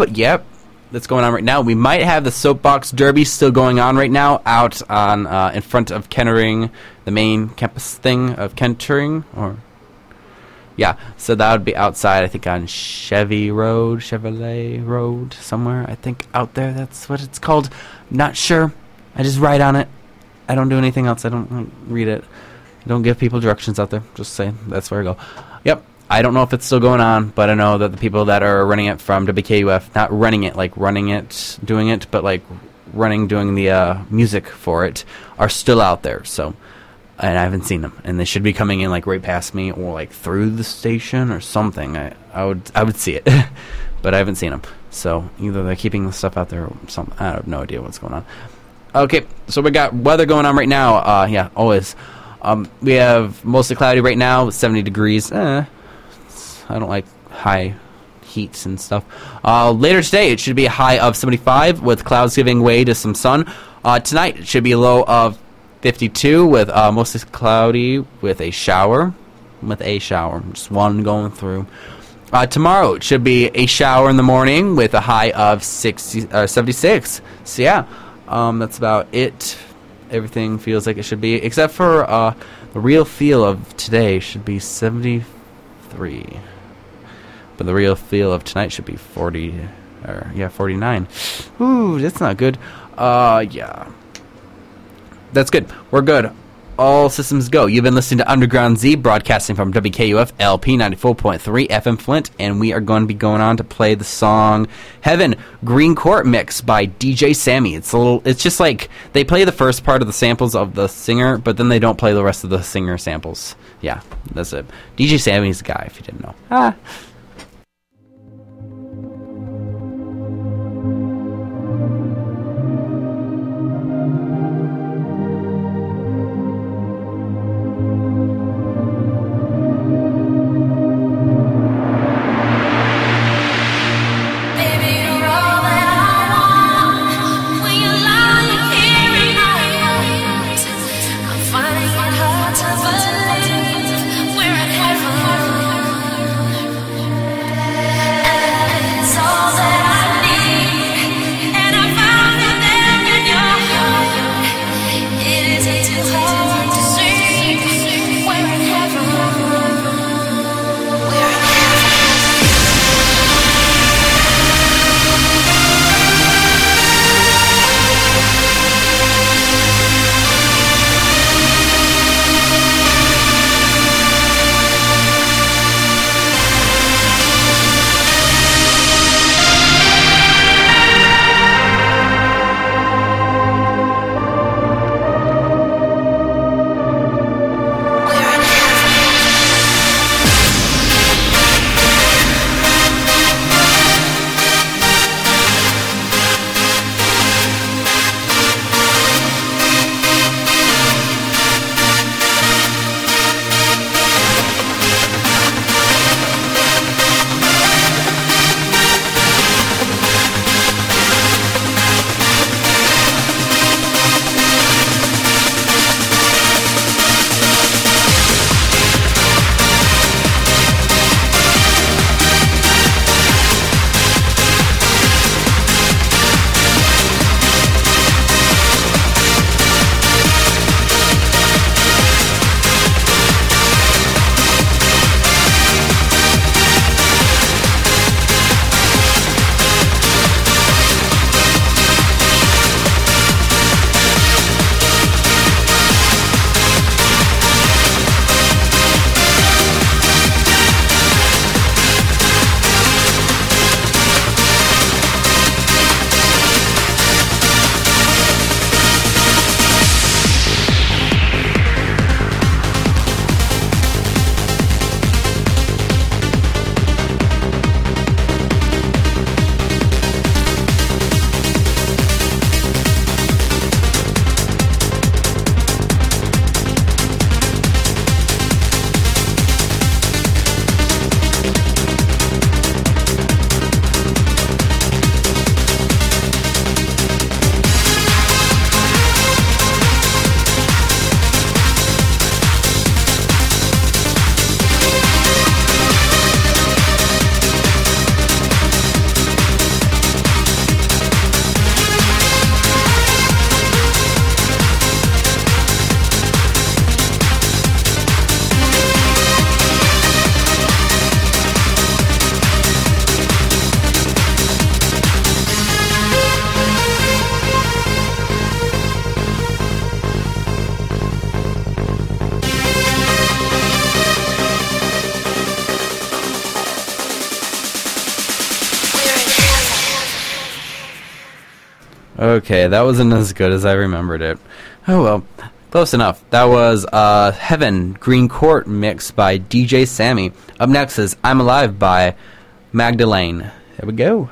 But yep, that's going on right now. We might have the soapbox derby still going on right now out on uh, in front of Kettering, the main campus thing of Kettering, or yeah. So that would be outside. I think on Chevy Road, Chevrolet Road, somewhere. I think out there. That's what it's called. Not sure. I just write on it. I don't do anything else. I don't read it. I don't give people directions out there. Just say that's where I go. Yep. I don't know if it's still going on, but I know that the people that are running it from WKUF, not running it like running it, doing it, but like running, doing the uh, music for it, are still out there. So, and I haven't seen them, and they should be coming in like right past me or like through the station or something. I, I would I would see it, but I haven't seen them. So either they're keeping the stuff out there, or some I have no idea what's going on. Okay, so we got weather going on right now. Uh, yeah, always. Um, we have mostly cloudy right now, 70 degrees. Eh, I don't like high heats and stuff. Uh, later today, it should be a high of 75 with clouds giving way to some sun. Uh, tonight, it should be a low of 52 with uh, mostly cloudy with a shower. With a shower, just one going through. Uh, tomorrow, it should be a shower in the morning with a high of 60, uh, 76. So, yeah, um, that's about it. Everything feels like it should be, except for uh, the real feel of today should be 73 but the real feel of tonight should be 40 or yeah 49 ooh that's not good. Uh yeah. That's good. We're good. All systems go. You've been listening to underground z broadcasting from wkuf lp 94.3 fm flint and we are going to be going on to play the song heaven green court mix by dj sammy. It's a little it's just like they play the first part of the samples of the singer but then they don't play the rest of the singer samples. Yeah that's it. Dj sammy's guy if you didn't know. Ah Okay, that wasn't as good as I remembered it. Oh well, close enough. That was uh, Heaven Green Court mixed by DJ Sammy. Up next is I'm Alive by Magdalene. There we go.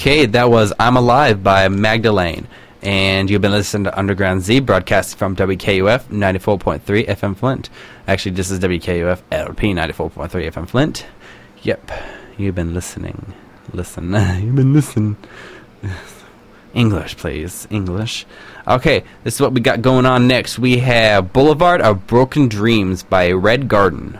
Okay, that was I'm Alive by Magdalene. And you've been listening to Underground Z broadcast from WKUF 94.3 FM Flint. Actually, this is WKUF LP 94.3 FM Flint. Yep, you've been listening. Listen, you've been listening. English, please. English. Okay, this is what we got going on next. We have Boulevard of Broken Dreams by Red Garden.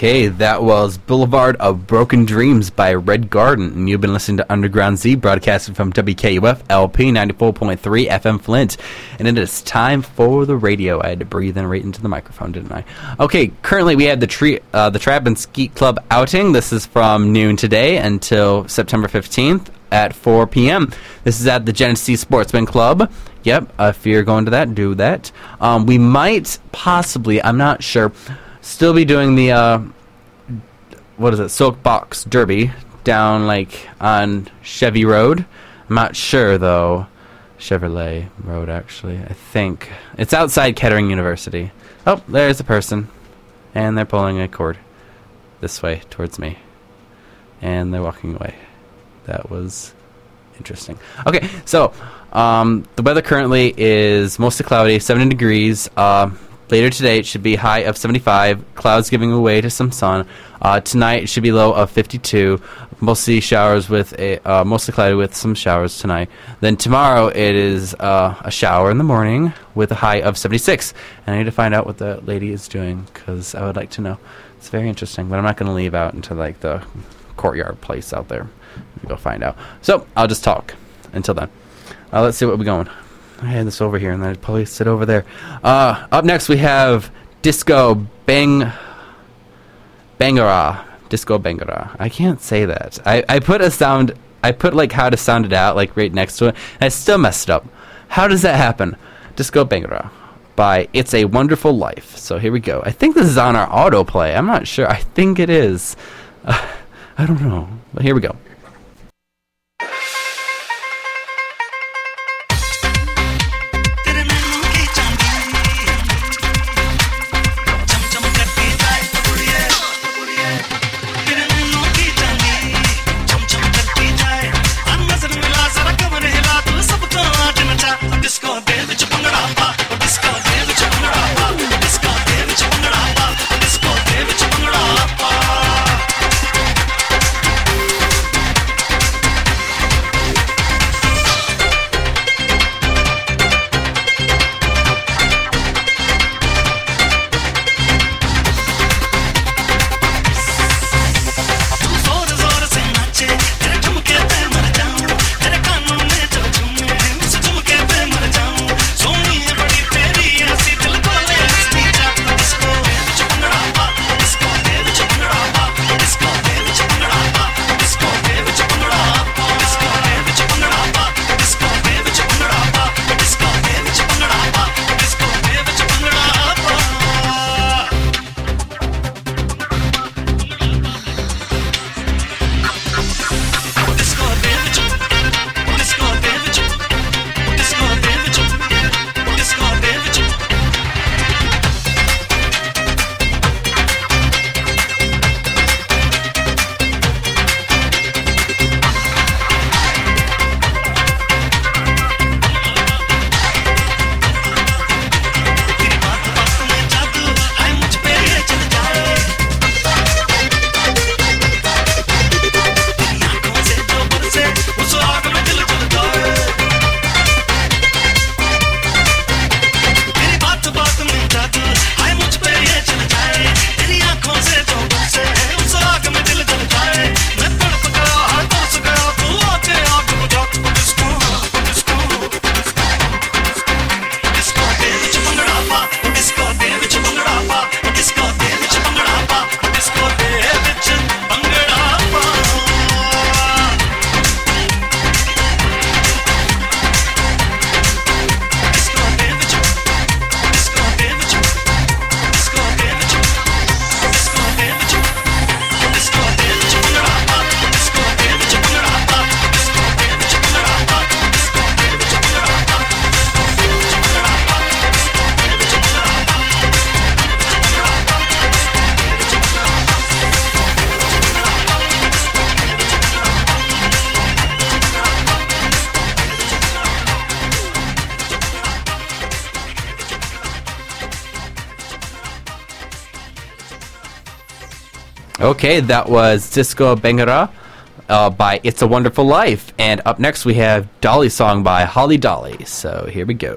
Okay, that was Boulevard of Broken Dreams by Red Garden, and you've been listening to Underground Z, broadcasting from WKUF LP 94.3 FM Flint. And it is time for the radio. I had to breathe in right into the microphone, didn't I? Okay, currently we have the tree, uh, the Trap and Skeet Club outing. This is from noon today until September 15th at 4 p.m. This is at the Genesee Sportsman Club. Yep, if you're going to that, do that. Um, we might possibly, I'm not sure, still be doing the uh, what is it, Soapbox Derby down like on Chevy Road. I'm not sure though. Chevrolet Road, actually. I think it's outside Kettering University. Oh, there's a person, and they're pulling a cord this way towards me, and they're walking away. That was interesting. Okay, so um, the weather currently is mostly cloudy, 70 degrees. Uh, later today, it should be high of 75, clouds giving way to some sun. Uh, tonight, it should be low of 52, mostly showers with a uh, mostly cloudy with some showers tonight. Then tomorrow, it is uh, a shower in the morning with a high of 76. And I need to find out what the lady is doing because I would like to know. It's very interesting, but I'm not going to leave out into like the courtyard place out there. Go find out. So I'll just talk until then. Uh, let's see what we're going. I had this over here, and then I'd probably sit over there. Uh, up next, we have Disco Bang Bangara. Disco Bangara. I can't say that. I, I put a sound. I put like how to sound it out, like right next to it, and I still messed it up. How does that happen? Disco Bangara by It's a Wonderful Life. So here we go. I think this is on our autoplay. I'm not sure. I think it is. Uh, I don't know. But here we go. Okay, that was Disco Bangara uh, by It's a Wonderful Life. And up next, we have Dolly Song by Holly Dolly. So here we go.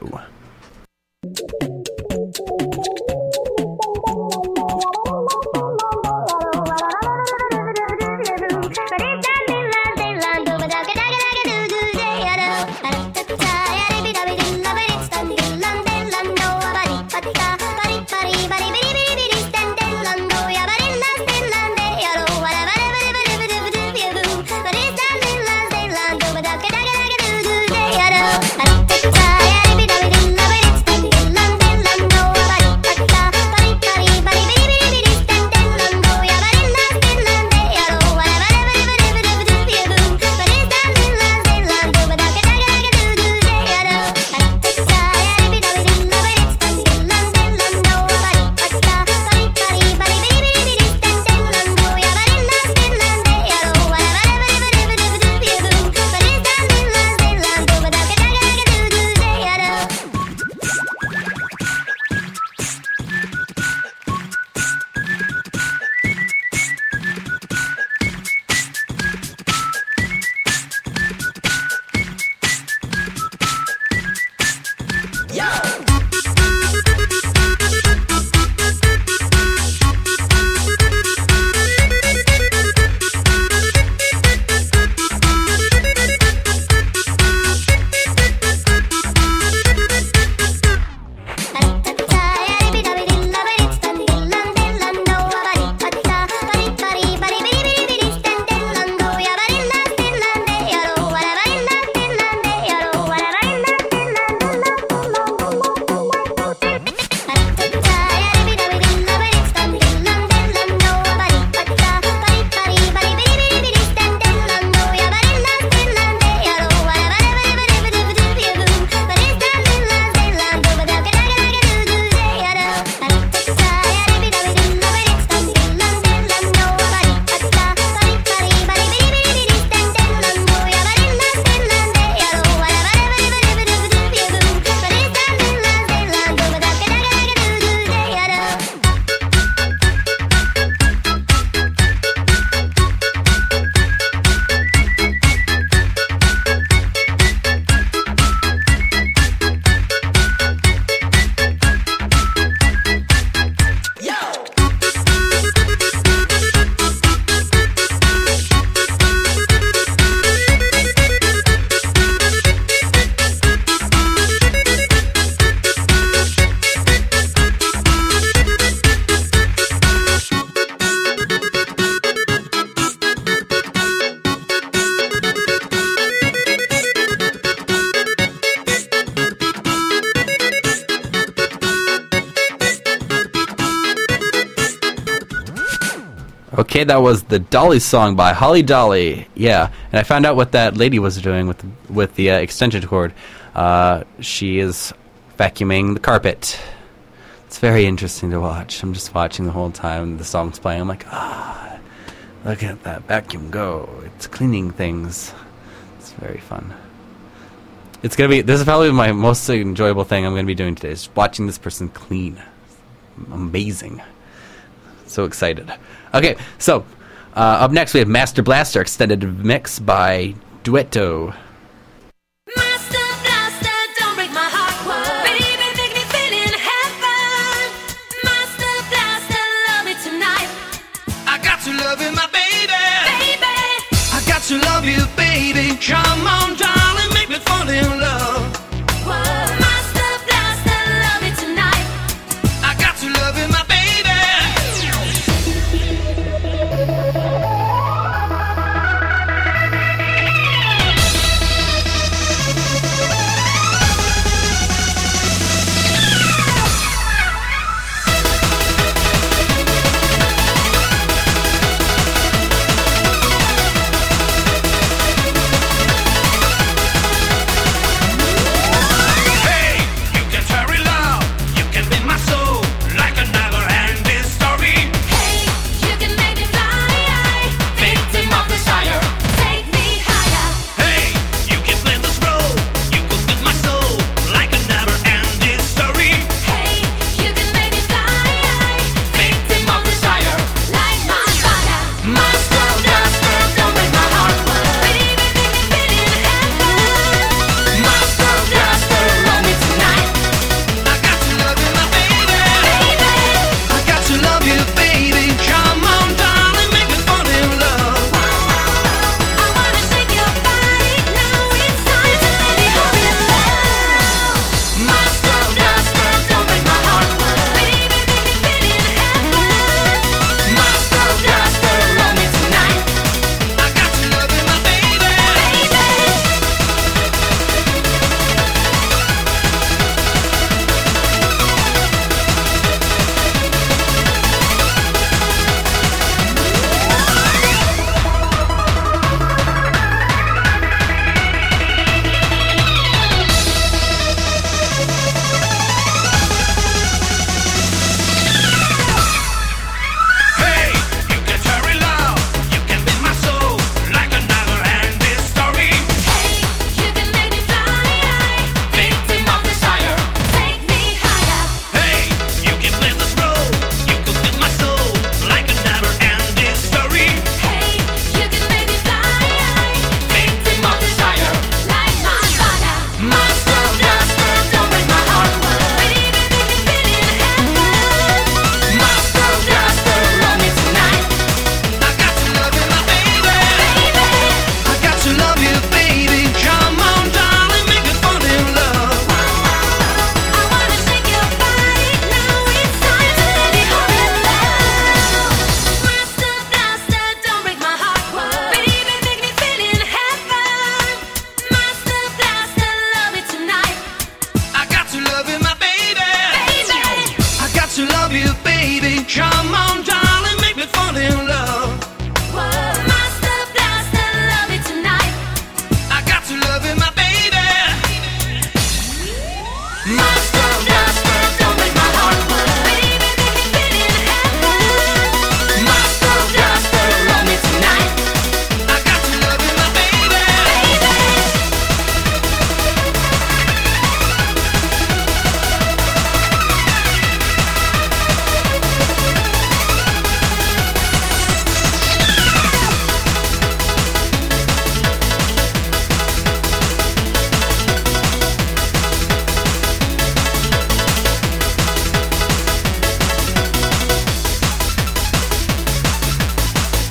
Okay, that was the Dolly song by Holly Dolly. Yeah, and I found out what that lady was doing with with the uh, extension cord. Uh, she is vacuuming the carpet. It's very interesting to watch. I'm just watching the whole time the song's playing. I'm like, ah, look at that vacuum go. It's cleaning things. It's very fun. It's gonna be. This is probably my most enjoyable thing I'm gonna be doing today. Is watching this person clean. Amazing. So excited. Okay, so uh, up next we have Master Blaster extended mix by Duetto. Master Blaster, don't break my heart. Baby, make me feel in heaven. Master Blaster, love me tonight. I got to love you, my baby. Baby, I got to love you, baby. Come on, darling, make me fall in love.